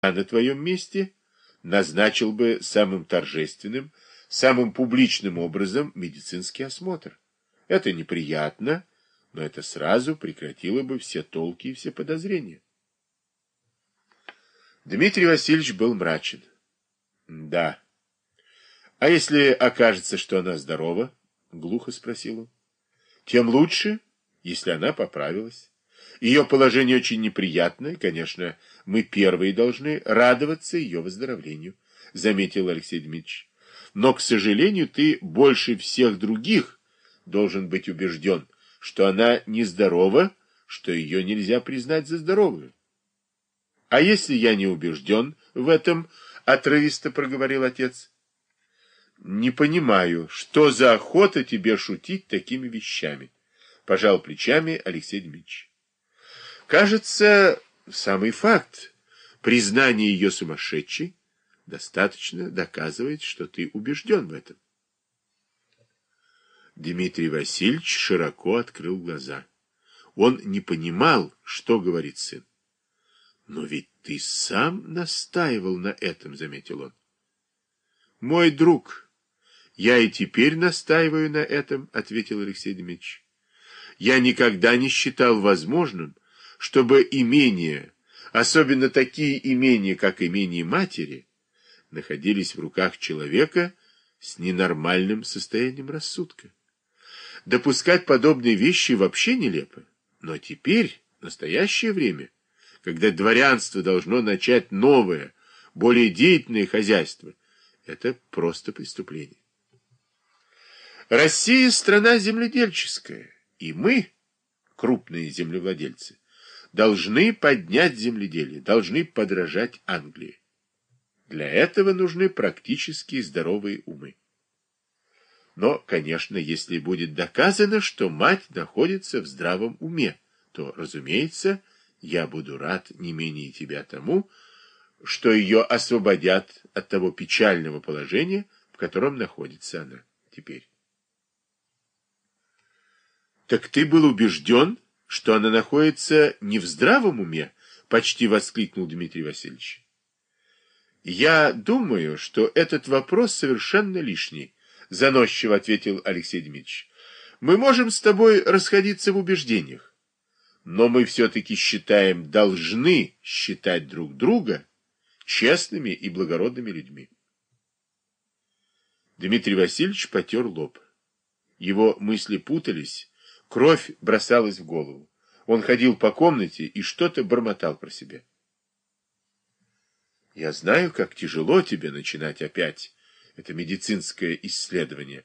а на твоем месте назначил бы самым торжественным, самым публичным образом медицинский осмотр. Это неприятно, но это сразу прекратило бы все толки и все подозрения. Дмитрий Васильевич был мрачен. Да. А если окажется, что она здорова? Глухо спросил он. Тем лучше, если она поправилась. Ее положение очень неприятное, конечно, мы первые должны радоваться ее выздоровлению, заметил Алексей Дмитриевич. Но, к сожалению, ты больше всех других должен быть убежден, что она нездорова, что ее нельзя признать за здоровую. А если я не убежден в этом, отрывисто проговорил отец, не понимаю, что за охота тебе шутить такими вещами, пожал плечами Алексей Дмитриевич. Кажется, самый факт признания ее сумасшедшей достаточно доказывает, что ты убежден в этом. Дмитрий Васильевич широко открыл глаза. Он не понимал, что говорит сын. Но ведь ты сам настаивал на этом, заметил он. Мой друг, я и теперь настаиваю на этом, ответил Алексей Дмитриевич. Я никогда не считал возможным, чтобы имения, особенно такие имения, как имение матери, находились в руках человека с ненормальным состоянием рассудка. Допускать подобные вещи вообще нелепо. Но теперь, в настоящее время, когда дворянство должно начать новое, более деятельное хозяйство, это просто преступление. Россия – страна земледельческая, и мы, крупные землевладельцы, должны поднять земледелие, должны подражать Англии. Для этого нужны практически здоровые умы. Но, конечно, если будет доказано, что мать находится в здравом уме, то, разумеется, я буду рад не менее тебя тому, что ее освободят от того печального положения, в котором находится она теперь. Так ты был убежден, что она находится не в здравом уме? Почти воскликнул Дмитрий Васильевич. Я думаю, что этот вопрос совершенно лишний, заносчиво ответил Алексей Дмитриевич. Мы можем с тобой расходиться в убеждениях, но мы все-таки считаем, должны считать друг друга честными и благородными людьми. Дмитрий Васильевич потер лоб. Его мысли путались, Кровь бросалась в голову. Он ходил по комнате и что-то бормотал про себя. Я знаю, как тяжело тебе начинать опять это медицинское исследование.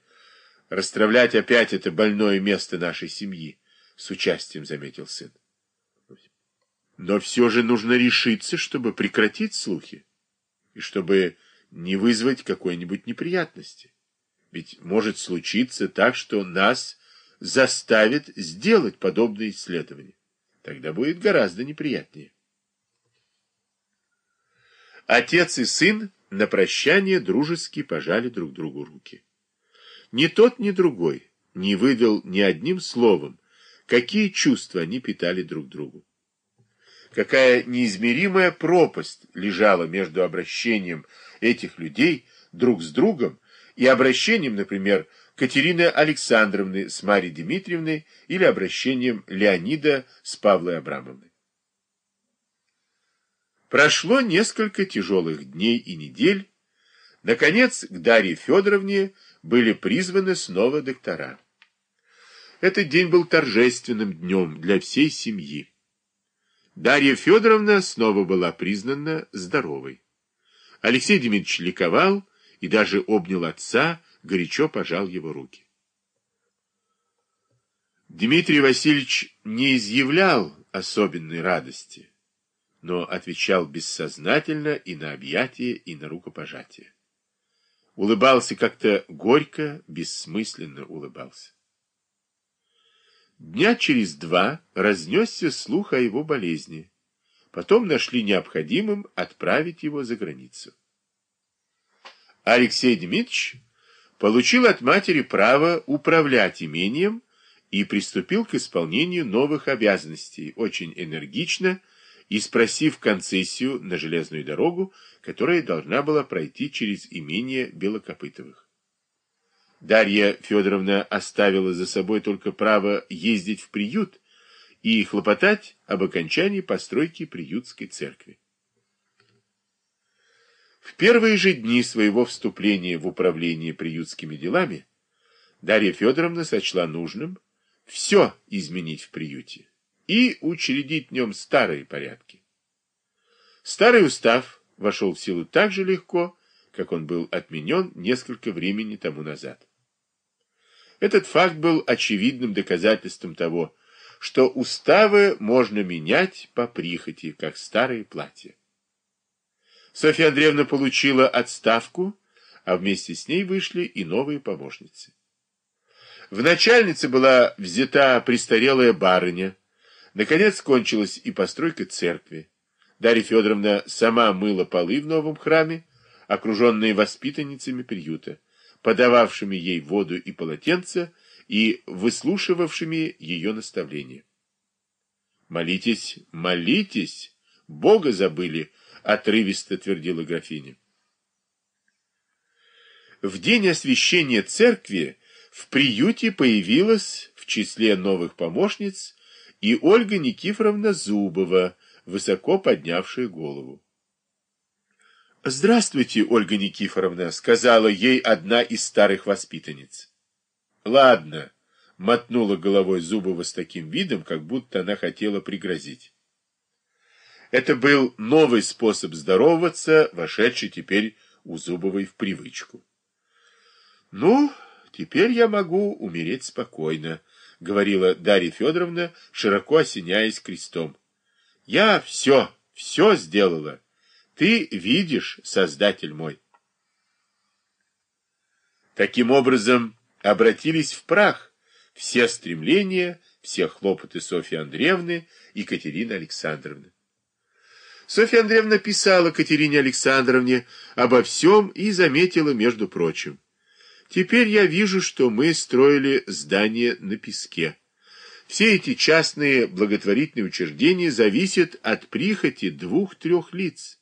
Расстравлять опять это больное место нашей семьи, с участием заметил сын. Но все же нужно решиться, чтобы прекратить слухи и чтобы не вызвать какой-нибудь неприятности. Ведь может случиться так, что нас заставит сделать подобное исследование. Тогда будет гораздо неприятнее. Отец и сын на прощание дружески пожали друг другу руки. Ни тот, ни другой не выдал ни одним словом, какие чувства они питали друг другу. Какая неизмеримая пропасть лежала между обращением этих людей друг с другом и обращением, например, Катерины Александровны с Марьей Дмитриевной или обращением Леонида с Павлой Абрамовной. Прошло несколько тяжелых дней и недель. Наконец, к Дарье Федоровне были призваны снова доктора. Этот день был торжественным днем для всей семьи. Дарья Федоровна снова была признана здоровой. Алексей Дмитриевич ликовал и даже обнял отца, горячо пожал его руки. Дмитрий Васильевич не изъявлял особенной радости, но отвечал бессознательно и на объятие, и на рукопожатие. Улыбался как-то горько, бессмысленно улыбался. Дня через два разнесся слух о его болезни. Потом нашли необходимым отправить его за границу. Алексей Дмитриевич получил от матери право управлять имением и приступил к исполнению новых обязанностей очень энергично и спросив концессию на железную дорогу, которая должна была пройти через имение Белокопытовых. Дарья Федоровна оставила за собой только право ездить в приют и хлопотать об окончании постройки приютской церкви. В первые же дни своего вступления в управление приютскими делами Дарья Федоровна сочла нужным все изменить в приюте и учредить в нем старые порядки. Старый устав вошел в силу так же легко, как он был отменен несколько времени тому назад. Этот факт был очевидным доказательством того, что уставы можно менять по прихоти, как старые платья. Софья Андреевна получила отставку, а вместе с ней вышли и новые помощницы. В начальнице была взята престарелая барыня. Наконец кончилась и постройка церкви. Дарья Федоровна сама мыла полы в новом храме, окруженные воспитанницами приюта, подававшими ей воду и полотенца и выслушивавшими ее наставления. «Молитесь, молитесь! Бога забыли!» — отрывисто твердила графиня. В день освящения церкви в приюте появилась в числе новых помощниц и Ольга Никифоровна Зубова, высоко поднявшая голову. «Здравствуйте, Ольга Никифоровна», — сказала ей одна из старых воспитанниц. «Ладно», — мотнула головой Зубова с таким видом, как будто она хотела пригрозить. Это был новый способ здороваться, вошедший теперь у Зубовой в привычку. «Ну, «Теперь я могу умереть спокойно», — говорила Дарья Федоровна, широко осеняясь крестом. «Я все, все сделала. Ты видишь, Создатель мой». Таким образом, обратились в прах все стремления, все хлопоты Софьи Андреевны и Катерины Александровны. Софья Андреевна писала Катерине Александровне обо всем и заметила, между прочим, Теперь я вижу, что мы строили здание на песке. Все эти частные благотворительные учреждения зависят от прихоти двух-трех лиц.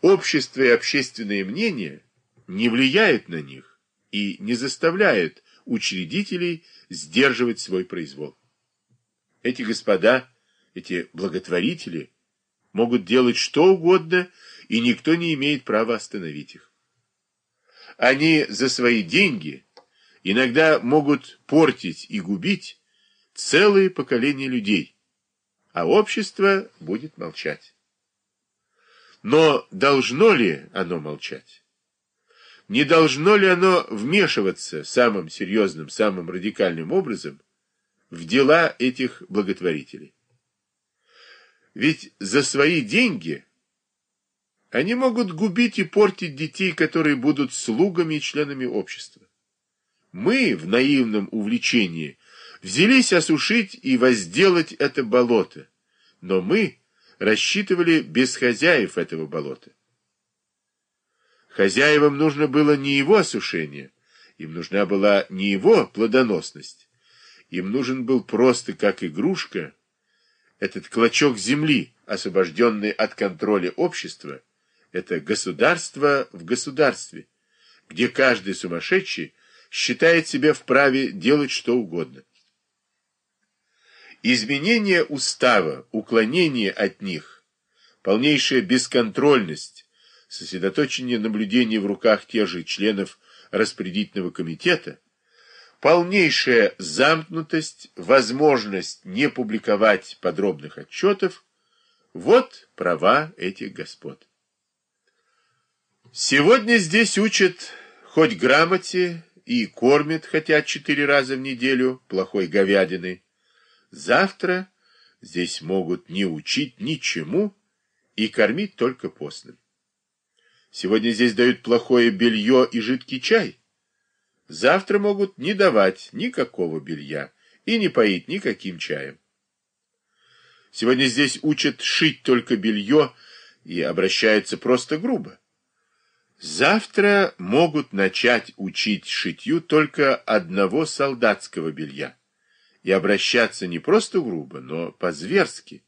Общество и общественное мнение не влияют на них и не заставляют учредителей сдерживать свой произвол. Эти господа, эти благотворители могут делать что угодно, и никто не имеет права остановить их. Они за свои деньги иногда могут портить и губить целые поколения людей, а общество будет молчать. Но должно ли оно молчать? Не должно ли оно вмешиваться самым серьезным, самым радикальным образом в дела этих благотворителей? Ведь за свои деньги они могут губить и портить детей, которые будут слугами и членами общества. Мы в наивном увлечении взялись осушить и возделать это болото, но мы рассчитывали без хозяев этого болота. Хозяевам нужно было не его осушение, им нужна была не его плодоносность, им нужен был просто как игрушка этот клочок земли, освобожденный от контроля общества, это государство в государстве, где каждый сумасшедший считает себя вправе делать что угодно. Изменение устава, уклонение от них, полнейшая бесконтрольность, сосредоточение наблюдений в руках тех же членов распределительного комитета, полнейшая замкнутость, возможность не публиковать подробных отчетов – вот права этих господ. Сегодня здесь учат хоть грамоте и кормят хотя четыре раза в неделю плохой говядины. Завтра здесь могут не учить ничему и кормить только постным. Сегодня здесь дают плохое белье и жидкий чай. Завтра могут не давать никакого белья и не поить никаким чаем. Сегодня здесь учат шить только белье и обращаются просто грубо. Завтра могут начать учить шитью только одного солдатского белья и обращаться не просто грубо, но по-зверски.